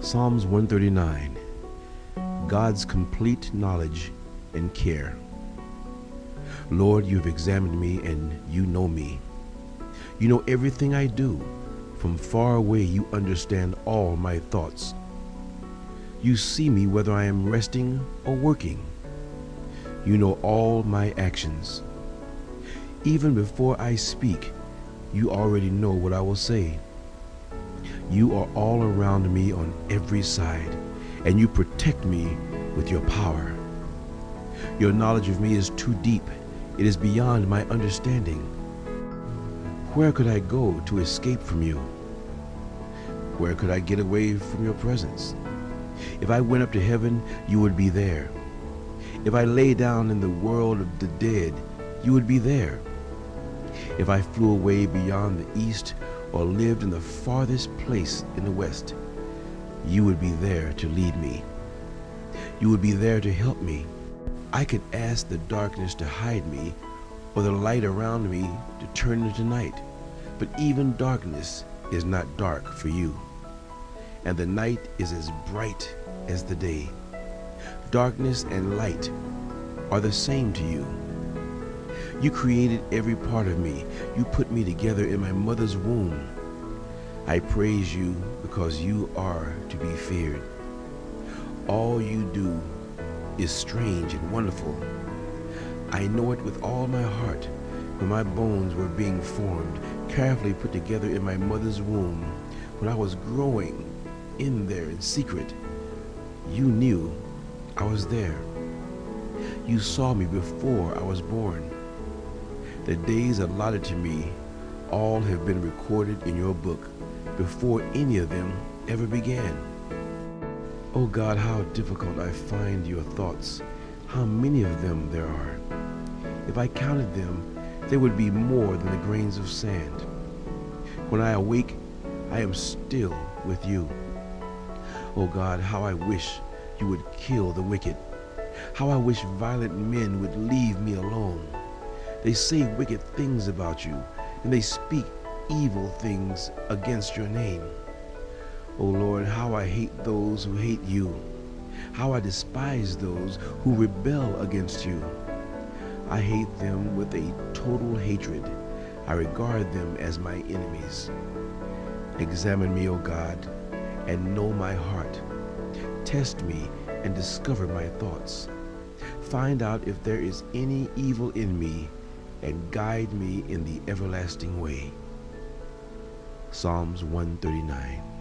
Psalms 139 God's complete knowledge and care. Lord, you have examined me and you know me. You know everything I do. From far away, you understand all my thoughts. You see me whether I am resting or working. You know all my actions. Even before I speak, you already know what I will say. You are all around me on every side, and you protect me with your power. Your knowledge of me is too deep. It is beyond my understanding. Where could I go to escape from you? Where could I get away from your presence? If I went up to heaven, you would be there. If I lay down in the world of the dead, you would be there. If I flew away beyond the east or lived in the farthest place in the west, you would be there to lead me. You would be there to help me. I could ask the darkness to hide me or the light around me to turn into night. But even darkness is not dark for you. And the night is as bright as the day. Darkness and light are the same to you. You created every part of me. You put me together in my mother's womb. I praise you because you are to be feared. All you do is strange and wonderful. I know it with all my heart when my bones were being formed, carefully put together in my mother's womb, when I was growing in there in secret. You knew I was there. You saw me before I was born. The days allotted to me all have been recorded in your book before any of them ever began. Oh God, how difficult I find your thoughts, how many of them there are. If I counted them, there would be more than the grains of sand. When I awake, I am still with you. Oh God, how I wish you would kill the wicked. How I wish violent men would leave me alone. They say wicked things about you, and they speak evil things against your name. O oh Lord, how I hate those who hate you. How I despise those who rebel against you. I hate them with a total hatred. I regard them as my enemies. Examine me, O God, and know my heart. Test me and discover my thoughts. Find out if there is any evil in me and guide me in the everlasting way. Psalms 139